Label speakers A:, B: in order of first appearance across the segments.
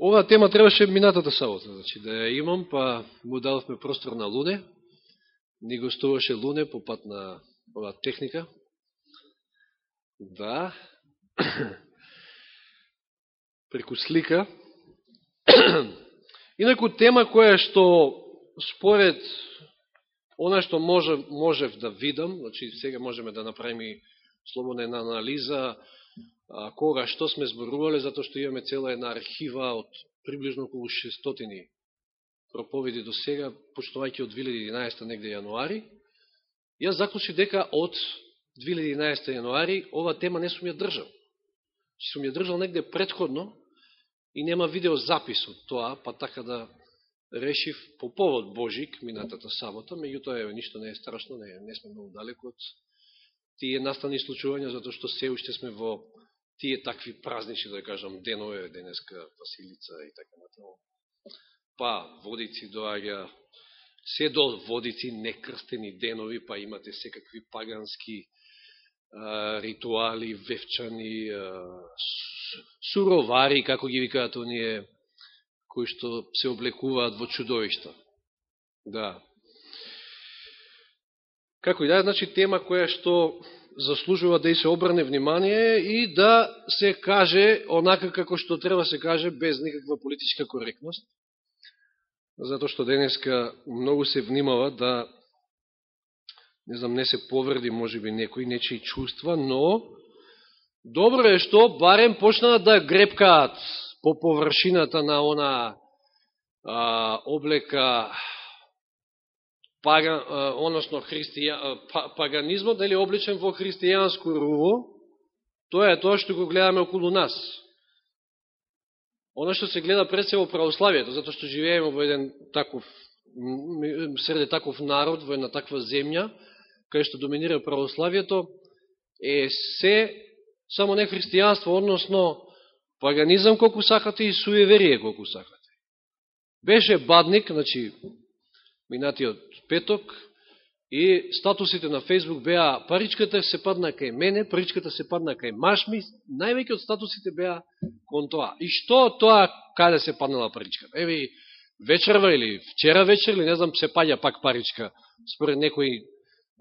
A: Ова тема требаше минатата сабота, значи, да ја имам, па му дадовме простор на Луне. Ни гостуваше Луне по пат на оваа техника. Да. Преку слика. Инаку тема која што според она што може можев да видам, значи сега можеме да направиме слободна анализа, кога? Што сме зборувале, затоа што имаме цела една архива од приближно околу 600 проповеди до сега, почнувајќи од 2011 негде јануари, јас заклучи дека од 2011 јануари ова тема не сум ја држал. Че сум ја држал негде предходно и нема видеозапис од тоа, па така да решив по повод Божик минатата сабота, меѓутоа е ништо не е страшно, не, не сме многу далеко од тие настани случувања, затоа што се уште сме во тие такви празнични, да кажам, денове, денеска Василица и така натаму. Па, водици доаѓа, се до водици некрстени денови, па имате секакви пагански а, ритуали, вевчани, а, суровари, како ги викаат оние, кои што се облекуваат во чудовишта. Да. Како и да, значи тема која што заслужува да и се обране внимание и да се каже онака како што треба да се каже без никаква политичка коректност. Затоа што денеска многу се внимава да не знам, не се повреди можеби некој некои нечи чувства, но добро е што барем почнаат да грепкаат по површината на она а, облека паган, односно христија, па, паганизмот, дали обличен во христијанско руво, тоа е тоа што го гледаме околу нас. Оно што се гледа пред се во православието, затоа што живееме во еден таков, среде таков народ, во една таква земја, кај што доминира православието, е се само не христијанство, односно паганизам колку сакате и суеверие колку сакате. Беше бадник, значи, минатиот петок и статусите на Фейсбук беа паричката се падна кај мене, паричката се падна кај машми, највеќе од статусите беа кон тоа. И што тоа каде се паднала паричката? Еве вечерва или вчера вечер или не знам се паѓа пак паричка според некои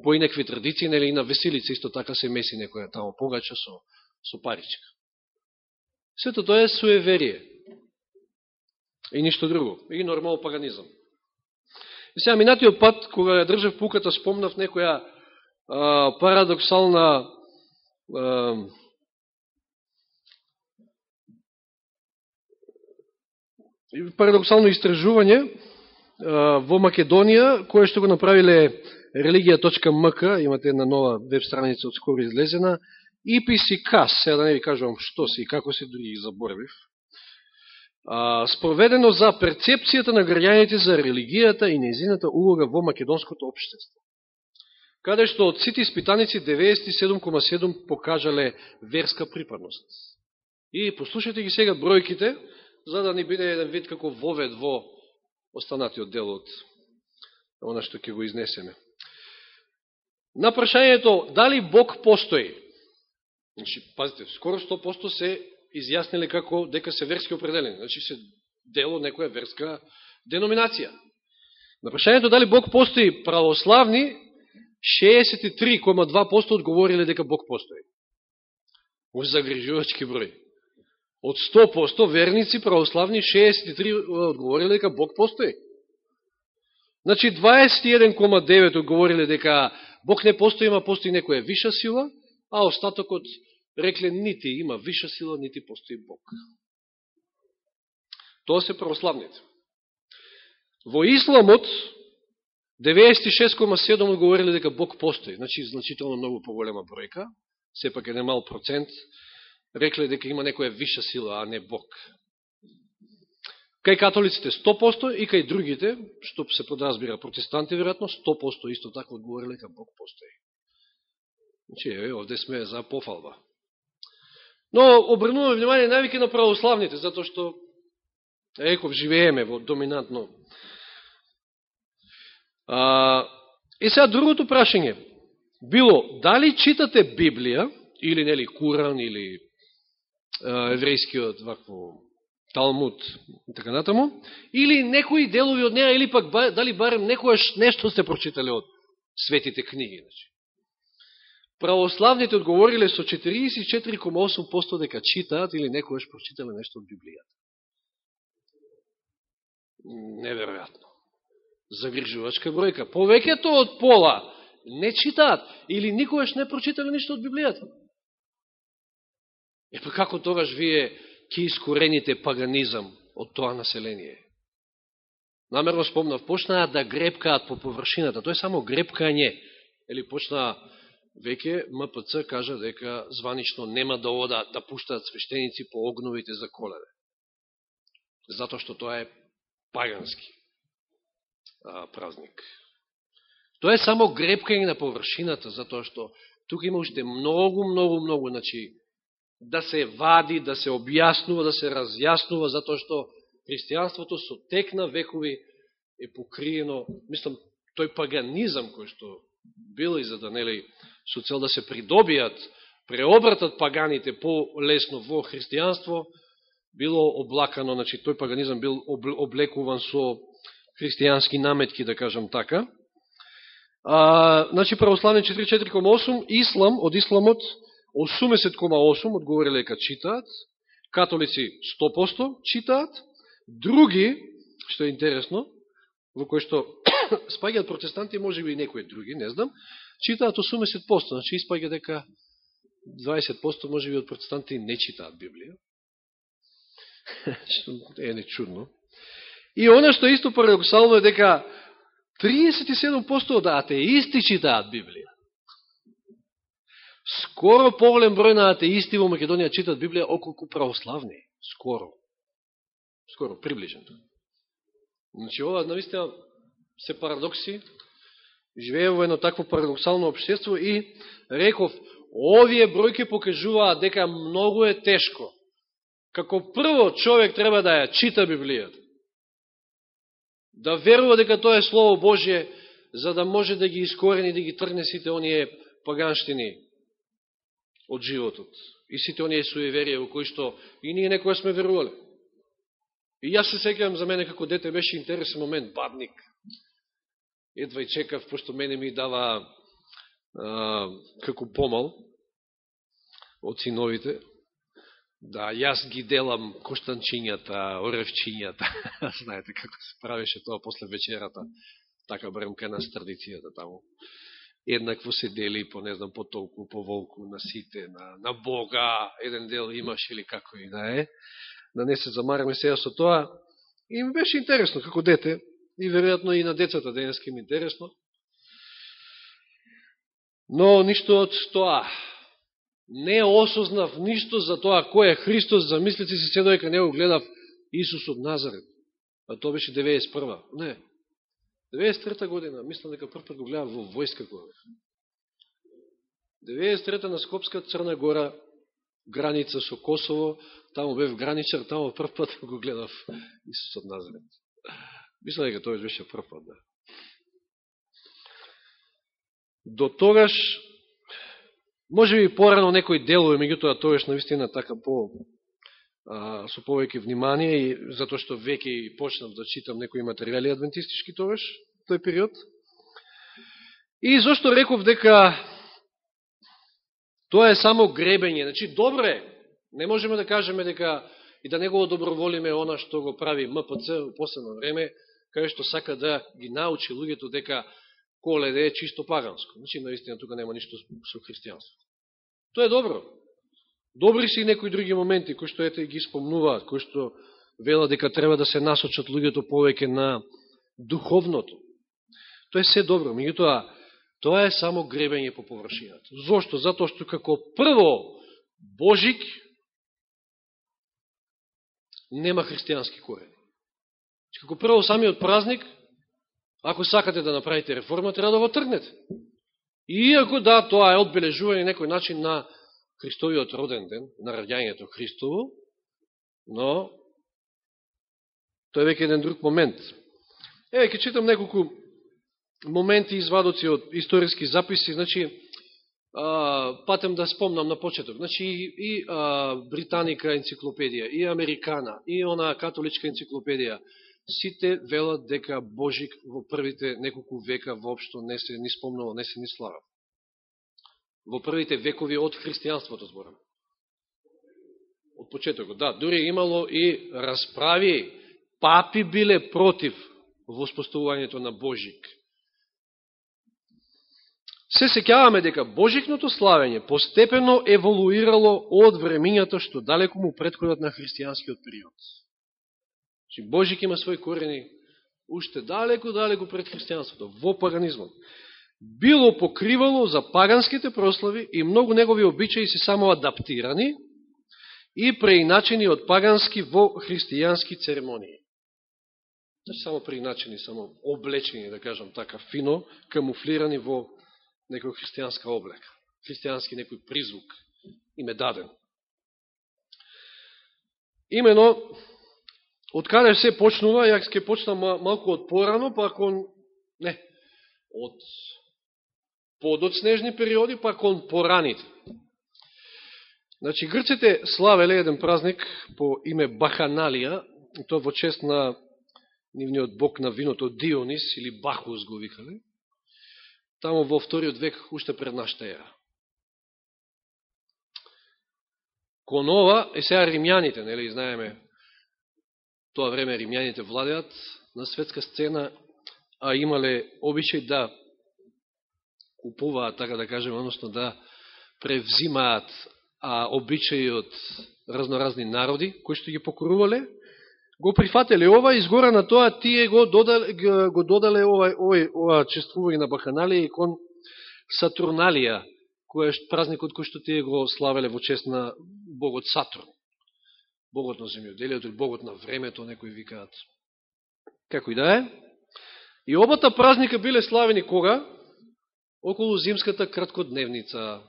A: поинекви традиции, нели и на веселица исто така се меси некоја тамо погача со, со паричка. Сето тоа е суеверие. И ништо друго. И нормал паганизам. И сега минатиот пат, кога ја држав пуката, спомнав некоја а, парадоксална а, парадоксално истражување а, во Македонија, кое што го направиле религија.мк, имате една нова веб страница од скоро излезена, IPC-CAS, сега да не ви кажувам што си и како се, други ги заборавив, спроведено за перцепцијата на граѓаните за религијата и незината улога во македонското обштество. Каде што од сите испитаници 97,7 покажале верска припадност. И послушайте ги сега бројките, за да ни биде еден вид како вовед во останатиот дел од она што ќе го изнесеме. На прашањето дали Бог постои, значи, пазите, скоро 100% се изјасниле како дека се верски определени, значи се дело некоја верска деноминација. На прашањето дали Бог постои православни, 63,2% одговориле дека Бог постои. Може загрижувачки број. Од 100% верници православни, 63 одговориле дека Бог постои. Значи 21,9 одговориле дека Бог не постои, има постои некоја виша сила, а остатокот рекле нити има виша сила, нити постои Бог. Тоа се православните. Во Исламот 96,7 одговорили дека Бог постои, значи значително многу поголема бројка, сепак е немал процент, рекле дека има некоја виша сила, а не Бог. Кај католиците 100% и кај другите, што се подразбира протестанти, веројатно, 100% исто така одговорили дека Бог постои. Значи, еве, овде сме за пофалба. Но обрнуваме внимание навике на православните, затоа што еков живееме во доминантно. А, и сега другото прашање било дали читате Библија или нели Куран или а, еврејскиот вакво Талмуд и така натаму, или некои делови од неа, или пак дали барем некојаш нешто сте прочитали од светите книги. Значи. Православните одговориле со 44,8% дека читаат или некојаш прочитале нешто од Библијата. Неверојатно. Загрижувачка бројка. Повеќето од пола не читаат или никојаш не прочитале ништо од Библијата. Епа како тогаш вие ќе искорените паганизам од тоа население. Намерно спомнав, почнаа да гребкаат по површината. Тоа е само гребкање. Или почнаа веќе МПЦ кажа дека званично нема да ода да пуштаат свештеници по огновите за колеве. Затоа што тоа е пагански а, празник. Тоа е само гребкање на површината, затоа што тука има уште многу, многу, многу, значи, да се вади, да се објаснува, да се разјаснува, затоа што христијанството со тек на векови е покриено, мислам, тој паганизам кој што бил и за да нели со цел да се придобијат, преобратат паганите по-лесно во христијанство, било облакано, значи тој паганизам бил облекуван со христијански наметки, да кажам така. А, значи, православни 44,8, ислам, од исламот 80,8 одговориле дека читаат, католици 100% читаат, други, што е интересно, во кој што спаѓаат протестанти, може би и некои други, не знам, читаат 80%, значи испаѓа дека 20% може би од протестанти не читаат Библија. што е нечудно. И оно што исто парадоксално е дека 37% од атеисти читаат Библија. Скоро поголем број на атеисти во Македонија читаат Библија околку православни. Скоро. Скоро, приближено. Значи, ова, наистина, се парадокси. Живее во едно такво парадоксално обштество и реков, овие бројки покажуваат дека многу е тешко. Како прво човек треба да ја чита Библијата. Да верува дека тоа е Слово Божие, за да може да ги искорени, да ги тргне сите оние паганштини, од животот. И сите оние суеверија во кои што и ние некоја сме верувале. И јас се секавам за мене како дете беше интересен момент, бадник. Едва и чекав, пошто мене ми дава а, како помал од синовите, да јас ги делам коштанчињата, оревчињата. Знаете како се правеше тоа после вечерата. Така барем кај нас традицијата таму еднакво се дели по, не знам, по толку, по волку на сите, на, на Бога, еден дел имаш или како и да е. Да не се замараме сега со тоа. И ми беше интересно како дете, и веројатно и на децата денески им интересно. Но ништо од тоа. Не осознав ништо за тоа кој е Христос, замислите си се доека не го гледав Исус од Назарет. А тоа беше 91. Не, 93 година, мислам дека прв го гледав во војска кога 93 на Скопска Црна Гора, граница со Косово, таму бев граничар, таму прв пат го гледав Исус од Назарет. Мисля дека тоа беше прв пат, да. До тогаш, може би порано некои делови, меѓутоа тогаш наистина така по а, со повеќе внимание и затоа што веќе почнав да читам некои материјали адвентистички тогаш, тој период. И зашто реков дека тоа е само гребење. Значи, добро е. Не можеме да кажеме дека и да не го доброволиме она што го прави МПЦ во последно време, кај што сака да ги научи луѓето дека коледа е чисто паганско. Значи, наистина, тука нема ништо со христијанство. Тоа е добро. Добри се и некои други моменти, кои што ете ги спомнуваат, кои што вела дека треба да се насочат луѓето повеќе на духовното. Тоа е се добро, меѓутоа, тоа е само гребење по површината. Зошто? Затоа што како прво Божик нема христијански корен. Како прво самиот празник, ако сакате да направите реформа, треба да го тргнете. Иако да, тоа е одбележување некој начин на Христовиот роден ден, на раѓањето Христово, но тоа е веќе еден друг момент. Еве, ќе читам неколку моменти извадоци од историски записи. Значи, а, патем да спомнам на почеток, значи и, и а, британика енциклопедија, и американа, и она католичка енциклопедија, сите велат дека Божик во првите неколку века воопшто не се ни спомнува, не се ни слава. Во првите векови од христијанството зборам. Од почетокот, да, дури имало и расправи, папи биле против воспоставувањето на Божик. Се секјаваме дека Божикното славење постепено еволуирало од времињата што далеко му предходат на христијанскиот период. Значи, Божик има своји корени уште далеко-далеко пред христијанството, во паганизмот. Било покривало за паганските прослави и многу негови обичаи се само адаптирани и преиначени од пагански во христијански церемонии. Значи, само преиначени, само облечени, да кажам така, фино, камуфлирани во некој христијанска облека, христијански некој призвук им е даден. Имено, од каде се почнува, јак ке почнам малку од порано, па кон, не, од подоцнежни периоди, па кон пораните. Значи, грците славеле еден празник по име Баханалија, тоа во чест на нивниот бог на виното Дионис, или Бахус го викале, тамо во вториот век, уште пред нашата ера. Кон ова, е сега римјаните, нели, знаеме, тоа време римјаните владеат на светска сцена, а имале обичај да купуваат, така да кажем, односно да превзимаат а, обичајот од разноразни народи, кои што ги покорувале, го прифателе ова, изгора на тоа тие го додале, го додале ова, ова, ова чествување на Баханалија и кон Сатурналија, кој е празникот кој што тие го славеле во чест на богот Сатурн. Богот на земјоделието или богот на времето, некои викаат. Како и да е. И обата празника биле славени кога? Околу зимската краткодневница.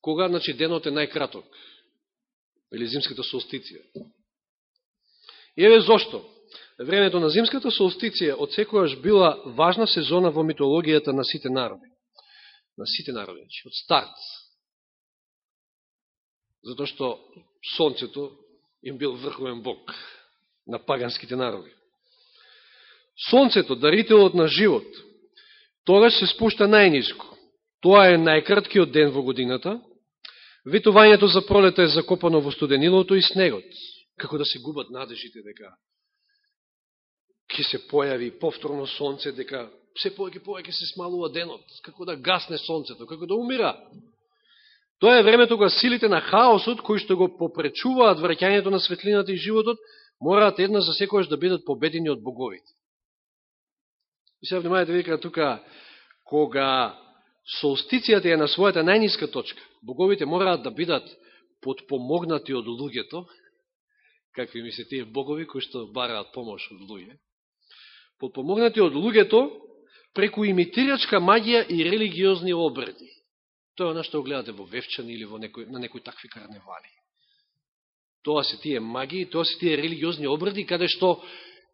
A: Кога, значи, денот е најкраток. Или зимската солстиција. И еве зошто. Времето на зимската солстиција од секојаш била важна сезона во митологијата на сите народи. На сите народи, значи, од старт. Зато што Сонцето им бил врховен бог на паганските народи. Сонцето, дарителот на живот, тогаш се спушта најниско. Тоа е најкраткиот ден во годината. Витувањето за пролета е закопано во студенилото и снегот како да се губат надежите дека ќе се појави повторно сонце, дека се повеќе повеќе се смалува денот, како да гасне сонцето, како да умира. Тоа е времето кога силите на хаосот, кои што го попречуваат враќањето на светлината и животот, мораат една за секојаш да бидат победени од боговите. И сега внимавајте вика тука, кога солстицијата е на својата најниска точка, боговите мораат да бидат подпомогнати од луѓето, какви ми се тие богови кои што бараат помош од луѓе, подпомогнати од луѓето преку имитирачка магија и религиозни обреди. Тоа е оно што го гледате во Вевчани или во некој, на некои такви карневали. Тоа се тие магии, тоа се тие религиозни обреди, каде што,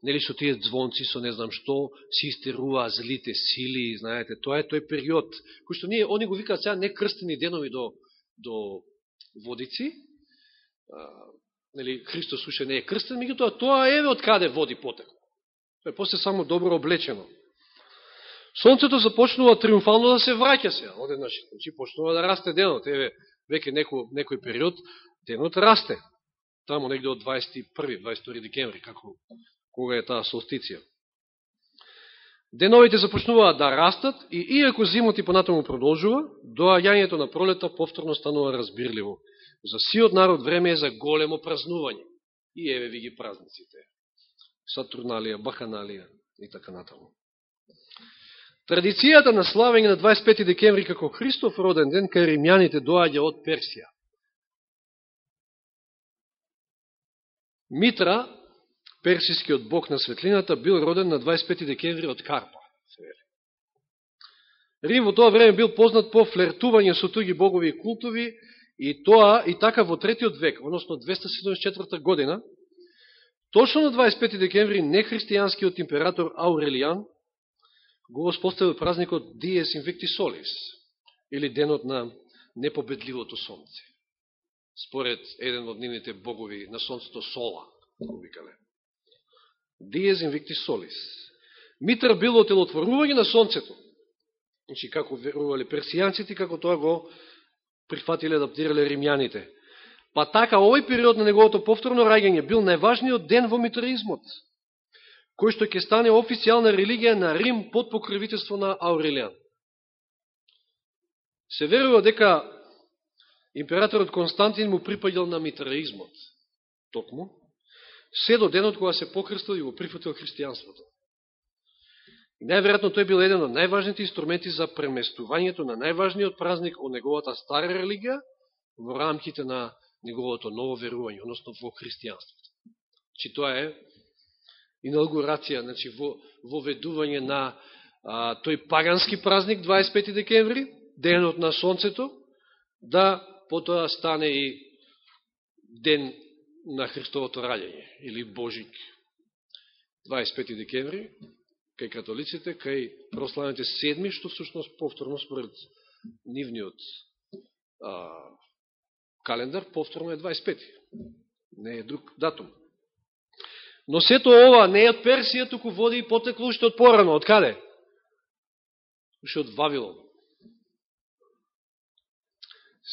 A: нели со тие звонци, со не знам што, се истерува злите сили, знаете, тоа е тој период, кој што ние, они го викаат сега некрстени денови до, до водици, нели, Христос уше не е крстен, меѓутоа тоа еве од каде води потек. Тоа е после само добро облечено. Сонцето започнува триумфално да се враќа се, одеднаш, значи, значи почнува да расте денот, еве, веќе некој, некој период, денот расте. Тамо негде од 21. 22. декември, како, кога е таа солстиција. Деновите започнуваат да растат и иако зимот и понатаму продолжува, доаѓањето на пролета повторно станува разбирливо. За сиот народ време е за големо празнување. И еве ви ги празниците. Сатурналија, Баханалија и така натаму. Традицијата на славење на 25 декември како Христов роден ден кај римјаните доаѓа од Персија. Митра, персискиот бог на светлината, бил роден на 25 декември од Карпа. Рим во тоа време бил познат по флертување со туги богови и култови, И тоа и така во третиот век, односно 274 година, точно на 25 декември нехристијанскиот император Аурелијан го воспоставил празникот Диес Инвикти Солис, или денот на непобедливото сонце. Според еден од нивните богови на сонцето Сола, како викале. Диес инвикти солис. Митр било телотворување на сонцето. Значи, како верувале персијанците, како тоа го прифатиле, адаптирале римјаните. Па така, овој период на неговото повторно раѓање бил најважниот ден во митроизмот, кој што ќе стане официјална религија на Рим под покровителство на Аурелијан. Се верува дека императорот Константин му припадил на митраизмот, токму, се до денот кога се покрстил и го прифатил христијанството. И најверојатно тој бил еден од најважните инструменти за преместувањето на најважниот празник од неговата стара религија во рамките на неговото ново верување, односно во христијанството. Чи тоа е инаугурација, значи во, воведување на а, тој пагански празник 25 декември, денот на сонцето, да потоа стане и ден на Христовото раѓање, или Божик. 25 декември, кај католиците, кај прославените седми, што всушност повторно според нивниот а, календар, повторно е 25. Не е друг датум. Но сето ова не е од Персија, туку води и потекло уште од порано. Од каде? Уште од Вавилон.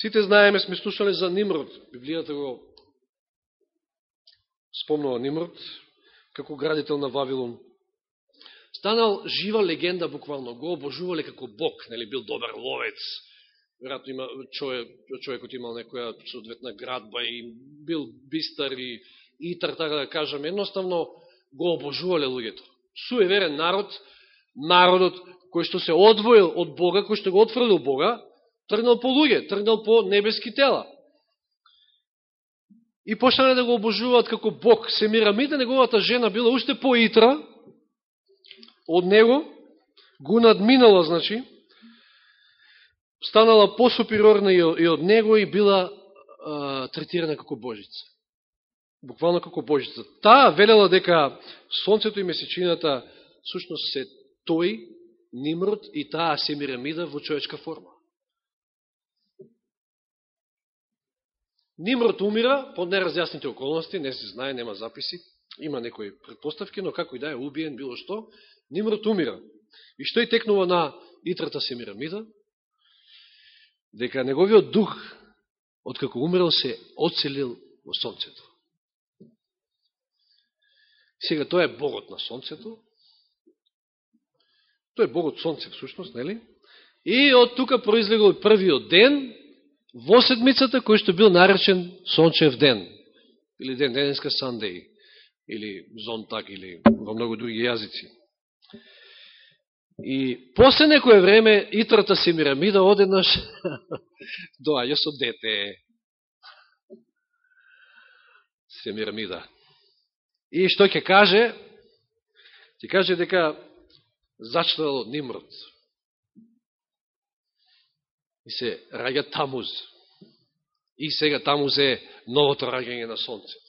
A: Сите знаеме, сме слушале за Нимрод. Библијата го спомнува Нимрод, како градител на Вавилон станал жива легенда буквално, го обожувале како бог, нели бил добар ловец, веројатно има човек, човекот имал некоја соодветна градба и бил бистар и итар, така да кажам, едноставно го обожувале луѓето. Суеверен народ, народот кој што се одвоил од Бога, кој што го отфрлил Бога, тргнал по луѓе, тргнал по небески тела. И почнале да го обожуваат како Бог. Семирамида, неговата жена, била уште поитра, од него, го надминала, значи, станала посупериорна и од него и била а, третирана како Божица. Буквално како Божица. Таа велела дека Сонцето и Месечината сушност се тој, Нимрод и таа Семирамида во човечка форма. Нимрод умира под неразјасните околности, не се знае, нема записи, има некои предпоставки, но како и да е убиен, било што, Нимрод умира. И што и текнува на Итрата Семирамида? Дека неговиот дух, откако умрел, се оцелил во Сонцето. Сега, тоа е Богот на Сонцето. тоа е Богот Сонце, всушност, нели? И од тука произлегол првиот ден во седмицата, кој што бил наречен Сончев ден. Или ден, денеска Сандеј. Или Зонтак, или во многу други јазици. И после некое време Итрата Семирамида одеднаш доаѓа со дете. Семирамида. И што ќе каже? Ќе каже дека зачнал од Нимрод. И се раѓа Тамуз. И сега Тамуз е новото раѓање на Сонцето.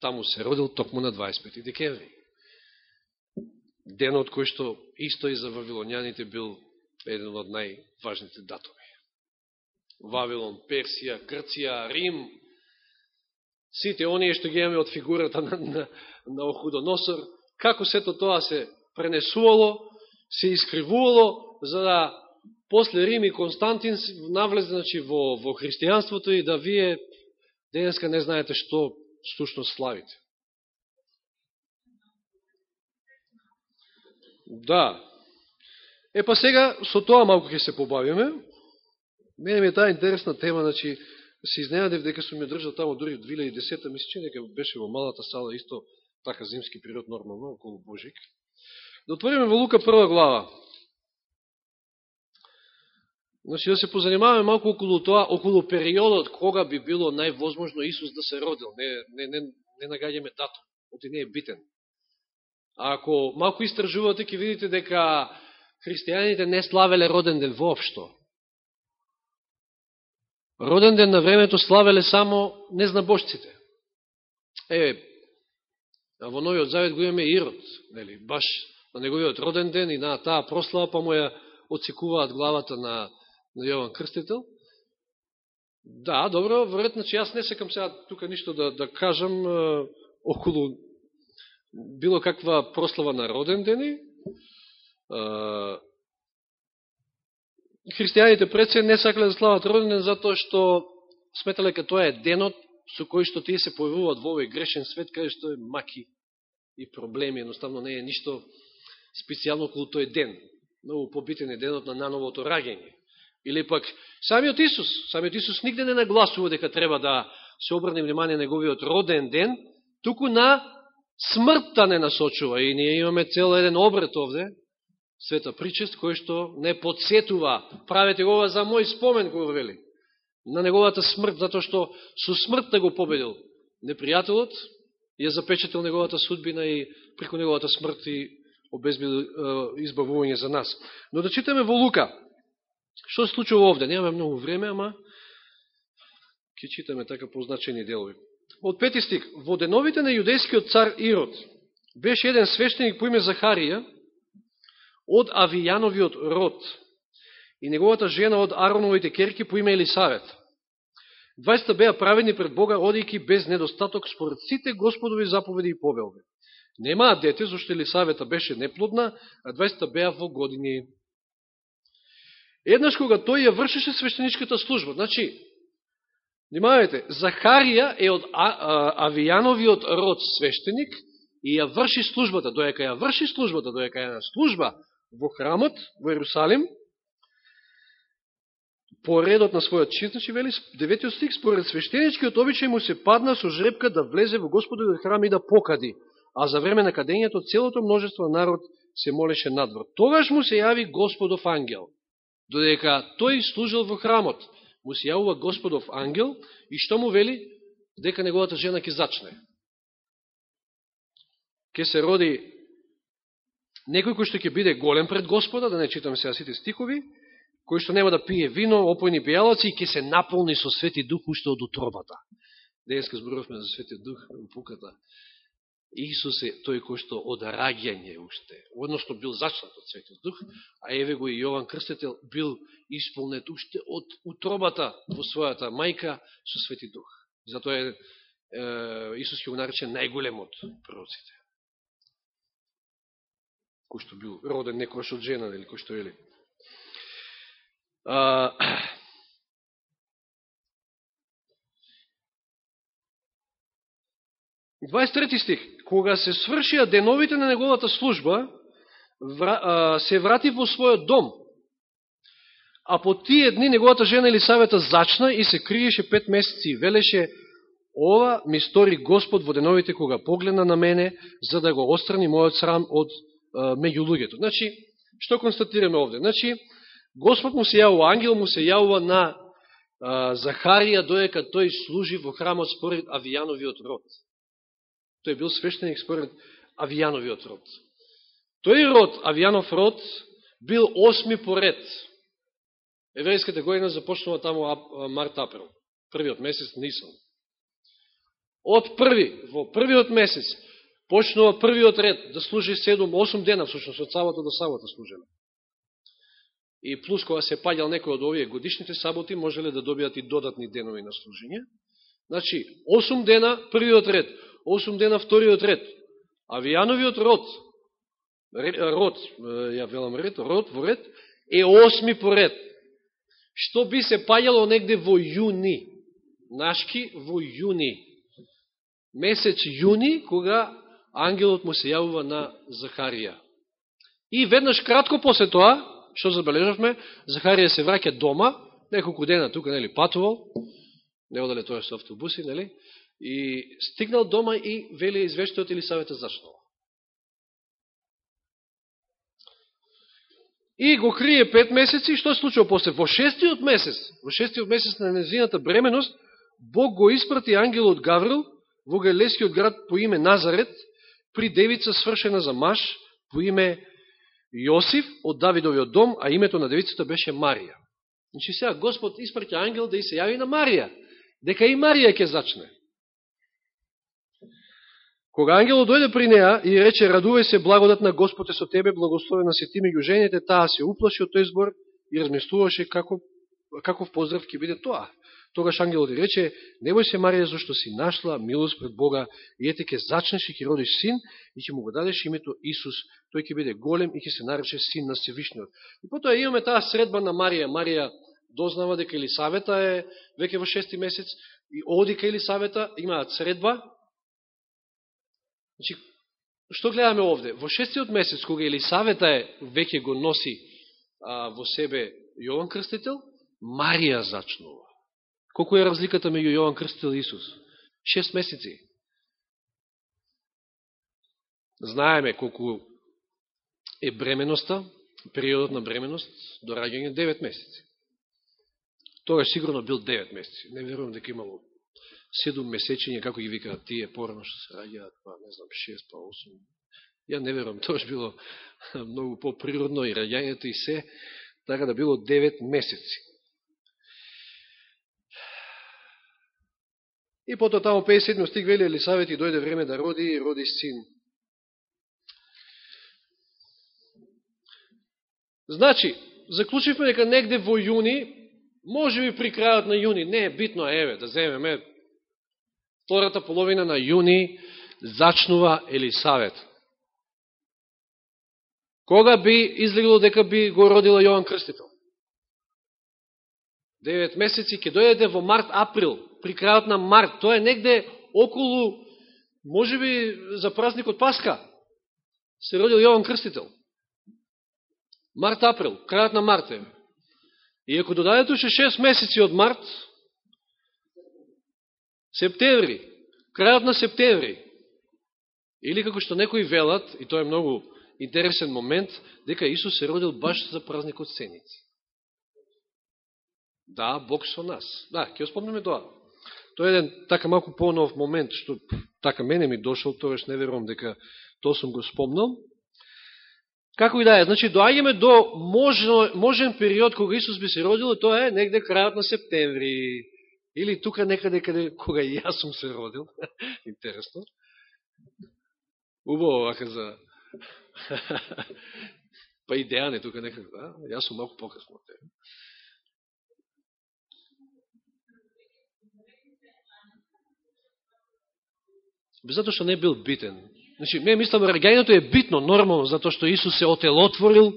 A: Тамуз се родил токму на 25 декември денот кој што исто и за вавилонјаните бил еден од најважните датуми. Вавилон, Персија, Грција, Рим, сите оние што ги имаме од фигурата на, на, на Охудоносор, како сето тоа се пренесувало, се искривувало, за да после Рим и Константин навлезе значи, во, во христијанството и да вие денеска не знаете што слушно славите. Да. Е, па сега, со тоа малко ќе се побавиме. Мене ми е таа интересна тема, значи, се изненадев дека сум ја држал тамо дури 2010-та, мисля, че дека беше во малата сала, исто така зимски период нормално, околу Божик. Да отвориме во Лука прва глава. Значи, да се позанимаваме малко околу тоа, околу периодот кога би било највозможно Исус да се родил. Не, не, не, не нагаѓаме датум, оти не е битен. Ако малку истражувате, ќе видите дека христијаните не славеле роден ден воопшто. Роден ден на времето славеле само незнабожците. Е, а во Новиот Завет го имаме Ирод, нели, баш на неговиот роден ден и на таа прослава, па му ја оцекуваат главата на, на Јован Крстител. Да, добро, веројатно, че јас не секам сега тука ништо да, да кажам е, околу било каква прослава на роден дени. Христијаните пред се не сакале да слават роден ден затоа што сметале ка тоа е денот со кој што тие се појавуваат во овој грешен свет, каде што е маки и проблеми, едноставно не е ништо специјално околу тој ден. Многу побитен е денот на нановото раѓање. Или пак самиот Исус, самиот Исус нигде не нагласува дека треба да се обрне внимание на неговиот роден ден, туку на смртта не насочува. И ние имаме цел еден обред овде, света причест, кој што не подсетува, правете го ова за мој спомен, го вели, на неговата смрт, затоа што со смртта го победил непријателот, ја запечатил неговата судбина и преко неговата смрт и обезбил избавување за нас. Но да читаме во Лука. Што се случува овде? Немаме многу време, ама ќе читаме така позначени делови. Од пети стик. Во деновите на јудејскиот цар Ирод беше еден свештеник по име Захарија од Авијановиот род и неговата жена од Ароновите керки по име Елисавет. Двајста беа правени пред Бога, одејќи без недостаток според сите Господови заповеди и повелби. Немаат дете, зашто Елисавета беше неплодна, а двајста беа во години. Еднаш кога тој ја вршеше свештеничката служба, значи, внимавајте, Захарија е од Авијановиот род свештеник и ја врши службата, доека ја врши службата, доека ја на служба во храмот, во Јерусалим, по редот на својот чит, значи вели деветиот стих, според свештеничкиот обичај му се падна со жребка да влезе во Господовиот храм и да покади, а за време на кадењето целото множество народ се молеше надвор. Тогаш му се јави Господов ангел, додека тој служил во храмот. Му се јавува Господов ангел и што му вели? Дека неговата жена ќе зачне. Ке се роди некој кој што ќе биде голем пред Господа, да не читаме сега сите стихови, кој што нема да пие вино, опојни пијалаци и ќе се наполни со свети дух уште од утробата. Денеска зборувавме за свети дух, пуката. Исус е тој кој што од раѓање уште, односно бил зачнат од светиот дух, а еве го и Јован Крстител бил исполнет уште од утробата во својата мајка со свети дух. Затоа е, е Исус ќе го нарече најголемот пророците. Кој што бил роден некојаш од жена, или кој што е ли. 23 стих. Кога се свршија деновите на неговата служба, се врати во својот дом. А по тие дни неговата жена Елисавета зачна и се криеше пет месеци и велеше ова ми стори Господ во деновите кога погледна на мене, за да го острани мојот срам од меѓу луѓето. Значи, што констатираме овде? Значи, Господ му се јавува, ангел му се јавува на а, Захарија, доека тој служи во храмот според Авијановиот род. Тој бил свештеник според Авијановиот род. Тој род, Авијанов род, бил осми поред. Еврејската година започнува таму март-април, првиот месец Нисан. Од први, во првиот месец, почнува првиот ред да служи 7-8 дена, всушност од сабота до сабота служеме и плюс кога се паѓал некој од овие годишните саботи, можеле да добијат и додатни денови на служење. Значи, 8 дена првиот ред, 8 дена вториот ред. Авијановиот род, род, ја велам ред, род во ред, е 8 по ред. Што би се паѓало негде во јуни, нашки во јуни. Месец јуни, кога ангелот му се јавува на Захарија. И веднаш кратко после тоа, што забележавме, Захарија се враќа дома, неколку дена тука, нели, патувал, не одале тоа со автобуси, нели, и стигнал дома и вели извештајот или савета зачнал. И го крие пет месеци, што се случува после? Во шестиот месец, во шестиот месец на незината бременост, Бог го испрати ангелот Гаврил во Галилескиот град по име Назарет, при девица свршена за маж по име Јосиф од Давидовиот дом, а името на девицата беше Марија. Значи сега Господ испрќа ангел да и се јави на Марија, дека и Марија ќе зачне. Кога ангелот дојде при неа и рече, радувај се, благодат на Господ е со тебе, благословена си ти меѓу жените, таа се уплаши од тој збор и размислуваше како каков поздрав ќе биде тоа? Тогаш ангелот рече, не бој се Марија, зашто си нашла милост пред Бога, и ете ке зачнеш и ќе родиш син, и ќе му го дадеш името Исус. Тој ќе биде голем и ќе се нарече син на Севишниот. И потоа имаме таа средба на Марија. Марија дознава дека Елисавета е веќе во шести месец, и оди ка Елисавета, имаат средба. Значи, што гледаме овде? Во шестиот месец, кога Елисавета е, веќе го носи а, во себе Јован Крстител, Марија зачнува. Колку е разликата меѓу Јован Крстител и Исус? Шест месеци. Знаеме колку е бременоста, периодот на бременост, до раѓање 9 месеци. Тоа е сигурно бил 9 месеци. Не верувам дека имало 7 месечиња, како ги викаат тие порано што се раѓаат, па не знам, 6, па 8. Ја не верувам, тоа било многу поприродно и раѓањето и се, така да било 9 месеци. И потоа тамо 57 стиг вели Елисавет и дојде време да роди и роди син. Значи, заклучивме дека негде во јуни Може би при крајот на јуни, не е битно, еве, да земеме втората половина на јуни, зачнува Елисавет. Кога би излегло дека би го родила Јован Крстител? Девет месеци, ќе дојде во март-април, при крајот на март, тоа е негде околу, може би за празникот Пасха, се родил Јован Крстител. Март-април, крајот на март е. И ако додадете уште 6 месеци од март, септември, крајот на септември, или како што некои велат, и тоа е многу интересен момент, дека Исус се родил баш за празникот Сеници. Да, Бог со нас. Да, ќе спомнеме тоа. Тоа е еден така малку понов момент, што така мене ми дошол, тоа не верувам дека тоа сум го спомнал. Како и да е, значи доаѓаме до можен, можен период кога Исус би се родил, тоа е негде крајот на септември. Или тука некаде каде кога и јас сум се родил. Интересно. Убаво вака за... па идеја не тука некаде, да? Јас сум малку покасно. Затоа што не бил битен. Значи, ме мислам, раѓањето е битно, нормално, затоа што Исус се отелотворил,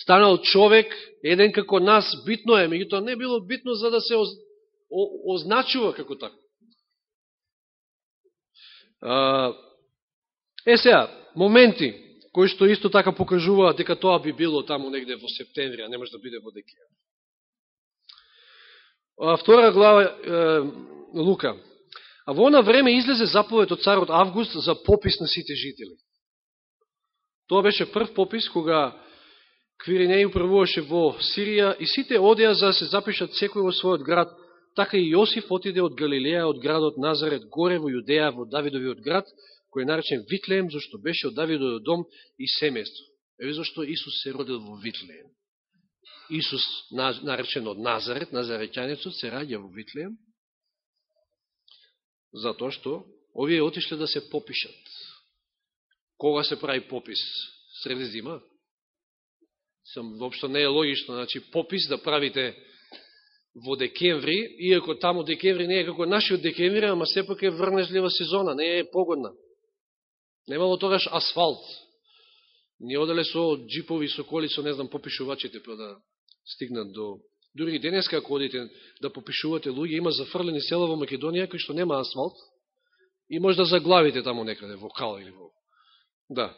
A: станал човек, еден како нас, битно е, меѓутоа не било битно за да се оз, о, означува како така. Е сега, моменти, кои што исто така покажуваат дека тоа би било таму негде во септември, а не може да биде во декември. Втора глава е, Лука. А во она време излезе заповед од царот Август за попис на сите жители. Тоа беше прв попис кога Квиринеј управуваше во Сирија и сите одеа за да се запишат секој во својот град, така и Јосиф отиде од Галилеја, од градот Назарет, горе во Јудеја, во Давидовиот град, кој е наречен Витлеем, зашто беше од Давидовиот дом и семејство. Еве зашто Исус се родил во Витлеем. Исус, наречен од Назарет, Назаретјанецот, се раѓа во Витлеем, затоа што овие отишле да се попишат. Кога се прави попис? Среди зима? Сам, вопшто не е логично, значи попис да правите во декември, иако таму декември не е како нашиот декември, ама сепак е врнежлива сезона, не е погодна. Немало тогаш асфалт. Не оделе со джипови, со коли, со не знам, попишувачите па да стигнат до Дури и денеска, одите да попишувате луѓе, има зафрлени села во Македонија, кои што нема асфалт, и може да заглавите таму некаде, во Кала или во... Да.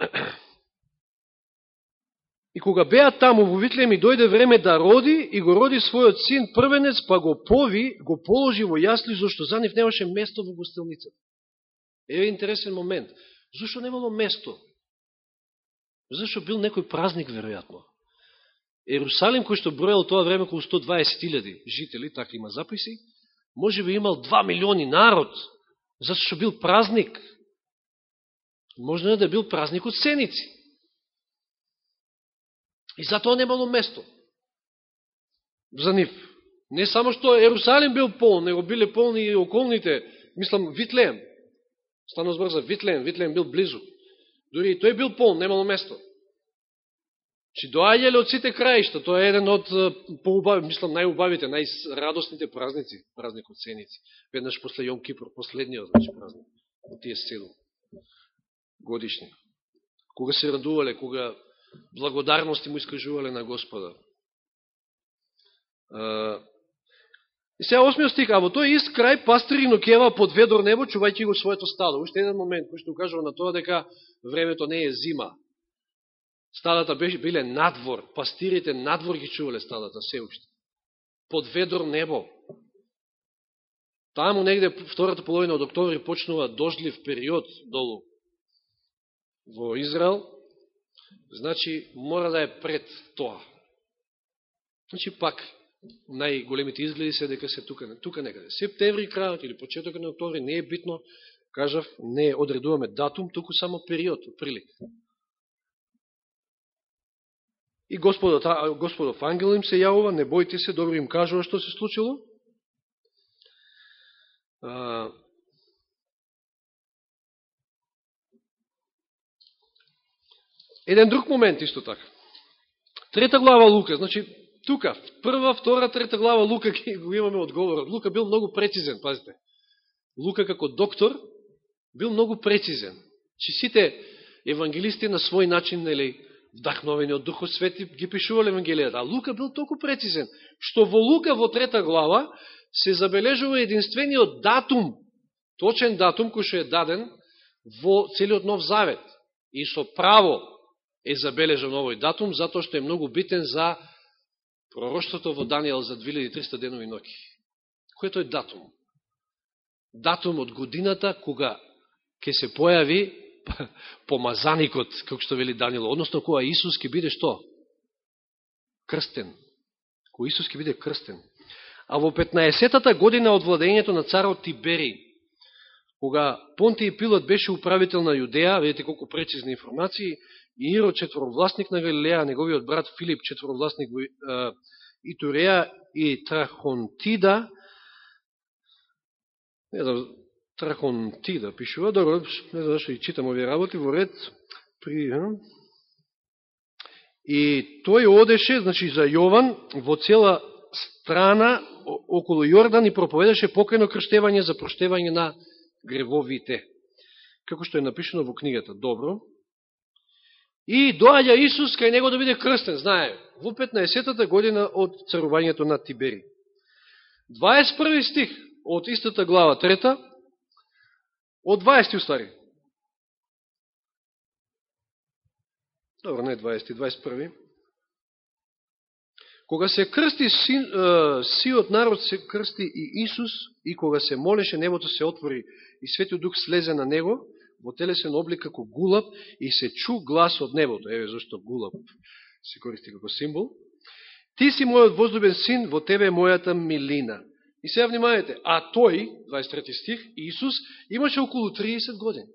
A: И кога беа таму во Витлеем и дојде време да роди, и го роди својот син првенец, па го пови, го положи во јасли, зашто за нив немаше место во гостилницата. Еве интересен момент. Зашто немало место? Зашто бил некој празник, веројатно. Ерусалим, кој што бројал тоа време околу 120.000 жители, така има записи, може би имал 2 милиони народ, зато што бил празник. Може да бил празник од сеници. И затоа немало место за нив. Не само што Ерусалим бил полн, него биле полни и околните, мислам, Витлеем. Стано збор за Витлеем, Витлеем бил близу. Дори и тој бил полн, немало место. Чи доаѓале од сите краишта, тоа е еден од поубави, мислам најубавите, најрадосните празници, празникот Сеници. Веднаш после Јом Кипр, последниот значи, празник од тие седум годишни. Кога се радувале, кога благодарности му искажувале на Господа. И сега осмиот стих, а во тој ист крај пастири Нокева под ведор небо, чувајќи го своето стадо. Уште еден момент кој што укажува на тоа дека времето не е зима, Стадата биле надвор, пастирите надвор ги чувале стадата се уште. Под ведро небо. Таму негде втората половина од октомври почнува дождлив период долу во Израел. Значи, мора да е пред тоа. Значи, пак, најголемите изгледи се дека се тука, тука некаде. Септември крајот или почетокот на октомври не е битно, кажав, не одредуваме датум, туку само период, прилик. И Господот, Господов ангел им се јавува, не бојте се, добро им кажува што се случило. Еден друг момент исто така. Трета глава Лука, значи тука, прва, втора, трета глава Лука го имаме одговорот. Лука бил многу прецизен, пазите. Лука како доктор бил многу прецизен. Чи сите евангелисти на свој начин, нели, вдахновени од Духот Свети, ги пишувале Евангелијата. А Лука бил толку прецизен, што во Лука во трета глава се забележува единствениот датум, точен датум кој што е даден во целиот Нов Завет. И со право е забележан овој датум, затоа што е многу битен за пророштото во Данијел за 2300 денови ноки. Кој е тој датум? Датум од годината кога ќе се појави помазаникот, како што вели Данило, односно кога Исус ќе биде што? Крстен. Кога Исус ќе биде крстен. А во 15-тата година од владењето на царот Тибери, кога Понтиј Пилот беше управител на Јудеја, видите колку прецизни информации, и Иро четворовластник на Галилеја, неговиот брат Филип четворовластник во Итуреја и Трахонтида, не знам, Трахонти да пишува, добро, не знам што и читам овие работи, во ред при... И тој одеше, значи, за Јован во цела страна околу Јордан и проповедаше покајно крштевање за проштевање на гревовите. Како што е напишено во книгата. Добро. И доаѓа Исус кај него да биде крстен, знае, во 15-та година од царувањето на Тибери. 21 стих од истата глава, трета, Од 20 устари. Добро, не 20, 21. Кога се крсти син, э, сиот народ се крсти и Исус, и кога се молеше, небото се отвори и Светиот Дух слезе на него, во телесен облик како гулаб, и се чу глас од небото. Еве зашто гулаб се користи како символ. Ти си мојот возлюбен син, во тебе е мојата милина. И сега внимавајте, а тој, 23 стих, Иисус, имаше околу 30 години.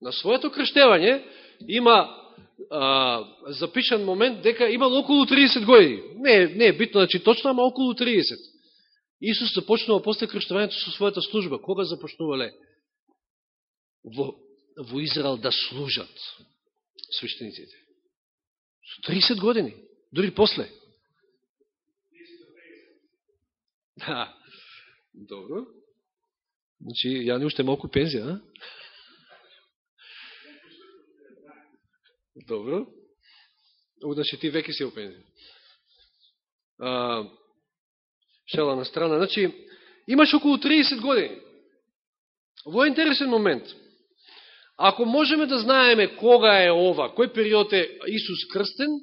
A: На своето крштевање има а, запишан момент дека имал околу 30 години. Не, не е битно, значи точно, ама околу 30. Исус започнува после крштевањето со својата служба. Кога започнувале? Во, во Израел да служат свештениците. Со 30 години, дори после. Да. Добро. Значи, ја не уште малку пензија, а? Добро. Значи, ти веќе си у пензија. А, шела на страна. Значи, имаш околу 30 години. Во интересен момент. Ако можеме да знаеме кога е ова, кој период е Исус крстен,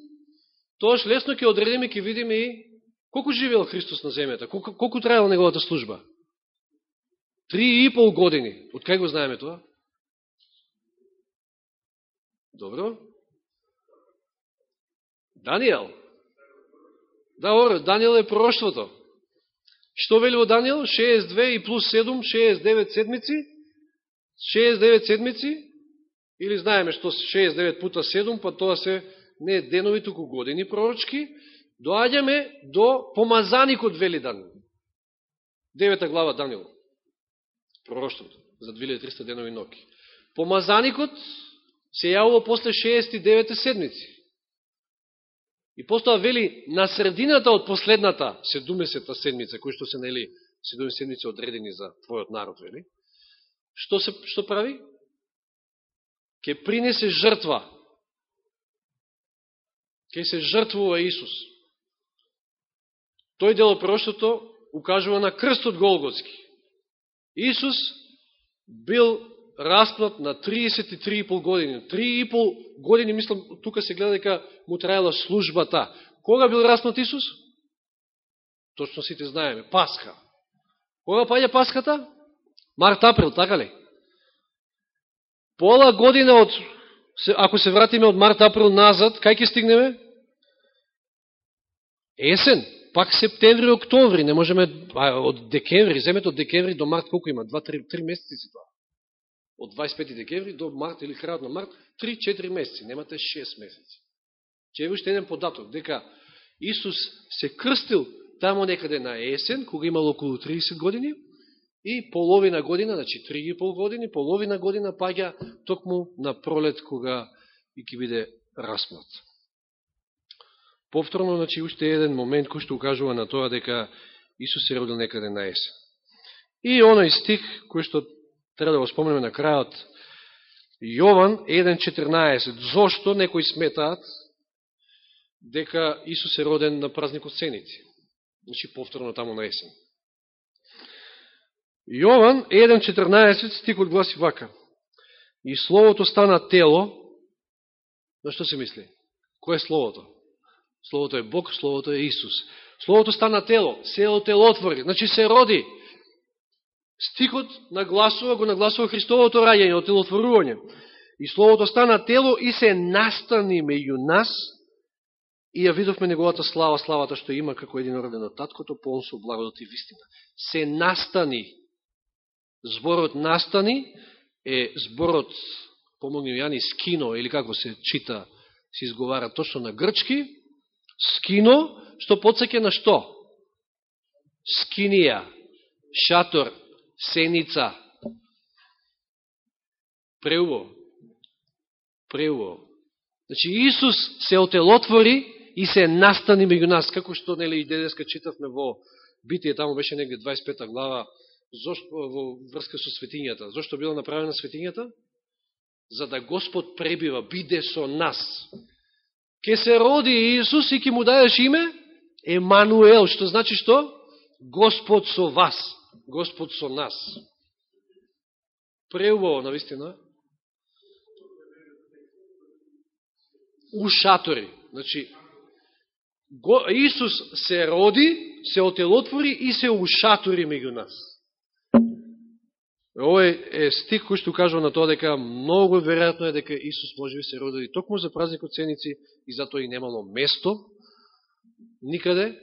A: тоаш лесно ќе одредиме, ќе видиме и Колку живеел Христос на земјата? Колку, колку трајала неговата служба? Три и пол години. Од кај го знаеме тоа? Добро. Данијел. Да, оре, Данијел е пророштвото. Што вели во Данијел? 62 и плюс 7, 69 седмици. 69 седмици. Или знаеме што 69 пута 7, па тоа се не денови, туку години пророчки доаѓаме до помазаникот вели Данил. Девета глава Данил. Пророштвото за 2300 денови ноки. Помазаникот се јавува после 69 седмици. И постоа вели на средината од последната 70-та седмица, кои што се нели 70 седмици одредени за твојот народ, вели. Што се што прави? Ке принесе жртва. Ке се жртвува Исус. Тој дело проштото укажува на крстот Голготски. Исус бил распнат на 33,5 години. 3,5 години, мислам, тука се гледа дека му траела службата. Кога бил распнат Исус? Точно сите знаеме. Пасха. Кога паѓа Пасхата? Март-април, така ли? Пола година од, ако се вратиме од март-април назад, кај ќе стигнеме? Есен, пак септември, октомври, не можеме, а, од декември, земето од декември до март, колко има? 2-3 месеци си тоа од 25 декември до март или крајот на март, 3-4 месеци, немате 6 месеци. Че уште еден податок, дека Исус се крстил тамо некаде на есен, кога имал околу 30 години, и половина година, значи 3,5 години, половина година паѓа токму на пролет, кога и ќе биде распнат. Повторно, значи, уште еден момент кој што укажува на тоа дека Исус се родил некаде на есен. И оној стих кој што треба да го спомнеме на крајот, Јован 1.14. Зошто некои сметаат дека Исус е роден на празникот Сеници? Значи, повторно таму на есен. Јован 1.14 стикот гласи вака. И Словото стана тело. На што се мисли? Кој е Словото? Словото е Бог, Словото е Исус. Словото стана тело, се отвори, значи се роди стихот нагласува, го нагласува Христовото раѓање, отелотворување. И Словото стана тело и се настани меѓу нас и ја видовме неговата слава, славата што има како един роден од таткото, полн со благодат и вистина. Се настани. Зборот настани е зборот, помогни Јани, скино, или како се чита, се изговара точно на грчки, скино, што подсеке на што? Скинија, шатор, сеница. Преуво. Преуво. Значи, Исус се отелотвори и се настани меѓу нас, како што нели и денеска читавме во Битие, таму беше негде 25 глава, зашто, во врска со светињата. Зошто била направена светињата? За да Господ пребива, биде со нас. Ке се роди Исус и ќе му даеш име Емануел, што значи што? Господ со вас. Господ со нас. Преубаво, навистина. Ушатори. Значи, Значи, Исус се роди, се отелотвори и се ушатори меѓу нас. Овој е стих кој што кажува на тоа дека многу веројатно е дека Исус може би се родили токму за празникот Ценици и затоа и немало место никаде.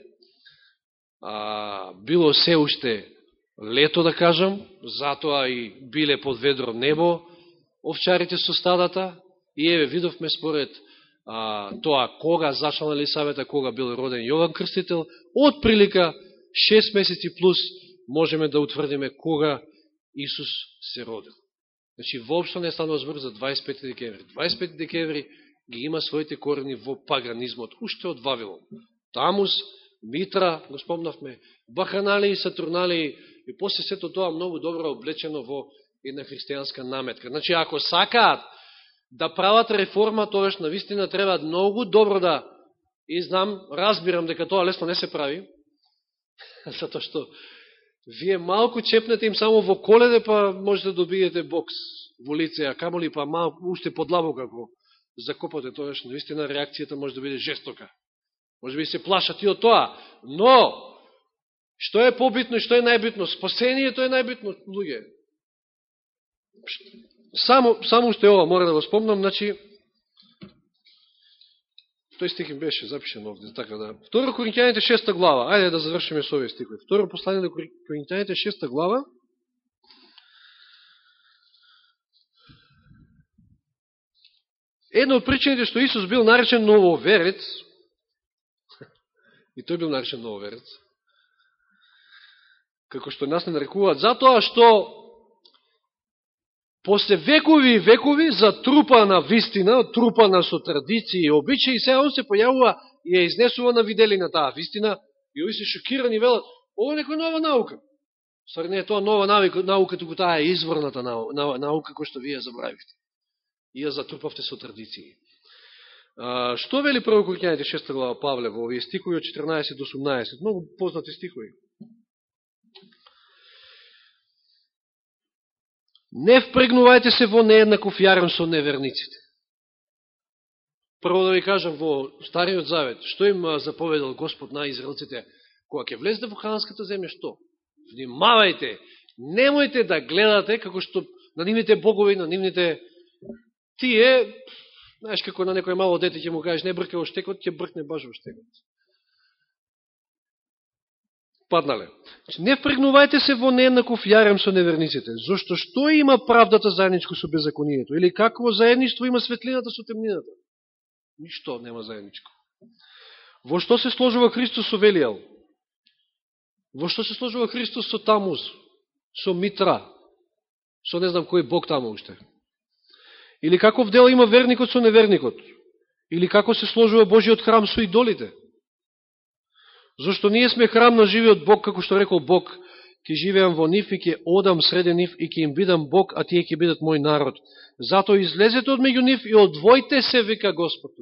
A: А, било се уште лето, да кажам, затоа и биле под ведро небо овчарите со стадата, и еве видовме според а, тоа кога зачнала Елисавета, кога бил роден Јован Крстител, од прилика 6 месеци плюс можеме да утврдиме кога Исус се родил. Значи, воопшто не станува збор за 25 декември. 25 декември ги има своите корени во паганизмот, уште од Вавилон. Тамус, Митра, го спомнавме, Баханали и Сатурнали И после сето тоа многу добро облечено во една христијанска наметка. Значи, ако сакаат да прават реформа, тоа на вистина треба многу добро да и знам, разбирам дека тоа лесно не се прави, затоа што вие малку чепнете им само во коледе, па можете да добиете бокс во лице, а камоли па малку, уште подлабоко како закопате тоа, на вистина реакцијата може да биде жестока. Може би се плашат и од тоа, но Што е побитно и што е најбитно? Спасението е најбитно, луѓе. Само, само уште ова, мора да го спомнам, значи, тој стих им беше запишен овде, така да. Второ Коринќаните шеста глава, ајде да завршиме со овие стихови. Второ послание на Коринќаните шеста глава, Една од причините што Исус бил наречен нововерец, и тој бил наречен нововерец, како што нас не нарекуваат, затоа што после векови и векови, затрупана вистина, трупана со традиции и обичаи, и сега он се појавува и ја изнесува на виделина таа вистина, и овие се шокирани велат, ово е некоја нова наука. Сар не е тоа нова наука, туку таа е изворната наука која што вие забравивте. И ја затрупавте со традиции. А, што вели прво Коринјаните 6 глава Павле во овие стихови од 14 до 18? Многу познати стихови. Не впрегнувајте се во нееднаков јарен со неверниците. Прво да ви кажам, во Стариот Завет, што им заповедал Господ на израелците, кога ќе влезете во ханската земја, што? Внимавајте, немојте да гледате како што на нивните богови, на нивните тие, знаеш како на некој мало дете ќе му кажеш не бркай во штекот, ќе бркне баш во штекот паднале. Значи, не впрегнувајте се во нееднаков јарем со неверниците, зашто што има правдата заедничко со беззаконието? Или какво заедништво има светлината со темнината? Ништо нема заедничко. Во што се сложува Христос со Велијал? Во што се сложува Христос со Тамуз? Со Митра? Со не знам кој Бог таму уште? Или каков дел има верникот со неверникот? Или како се сложува Божиот храм со идолите? Зошто ние сме храм на живиот Бог, како што рекол Бог, ќе живеам во нив и ќе одам среде нив и ќе им бидам Бог, а тие ќе бидат мој народ. Зато излезете од меѓу нив и одвојте се, вика Господ.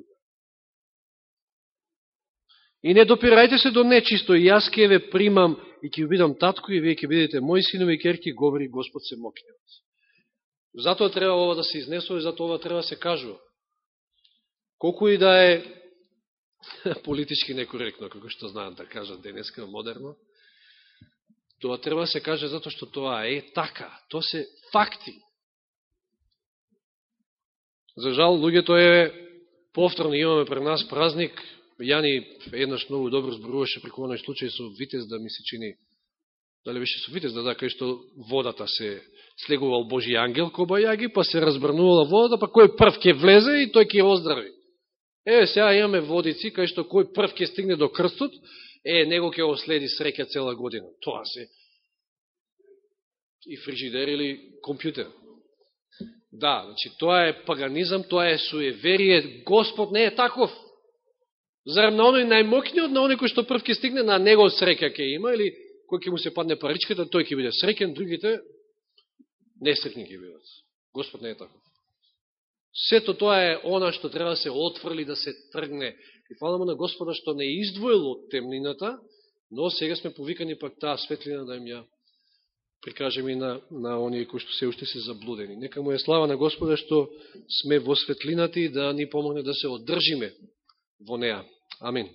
A: И не допирајте се до нечисто, и јас ќе ве примам и ќе бидам татко и вие ќе бидете мои синови и керки, говори Господ се мокнет. Затоа треба ова да се изнесува и затоа ова треба да се кажува. Колку и да е политички некоректно, како што знаат да кажат денеска модерно, тоа треба да се каже затоа што тоа е така, тоа се факти. За жал, луѓето е повторно имаме пред нас празник, Јани еднаш многу добро зборуваше преку оној случај со Витез да ми се чини, дали беше со Витез, да да, кај што водата се слегувал Божи ангел кобајаги, па се разбрнувала водата, па кој прв ке влезе и тој ке оздрави. Еве сега имаме водици, кај што кој прв ќе стигне до крстот, е, него ќе оследи среќа цела година. Тоа се и фрижидер или компјутер. Да, значи тоа е паганизам, тоа е суеверие, Господ не е таков. Зарем на оној најмокниот, на оној кој што прв ќе стигне, на него среќа ќе има, или кој ќе му се падне паричката, тој ќе биде среќен, другите несреќни ќе бидат. Господ не е таков. Сето тоа е она што треба да се отврли, да се тргне. И фаламо на Господа што не издвоил од темнината, но сега сме повикани пак таа светлина да им ја прикажеме на, на оние кои што се уште се заблудени. Нека му е слава на Господа што сме во светлината и да ни помогне да се одржиме во неа. Амин.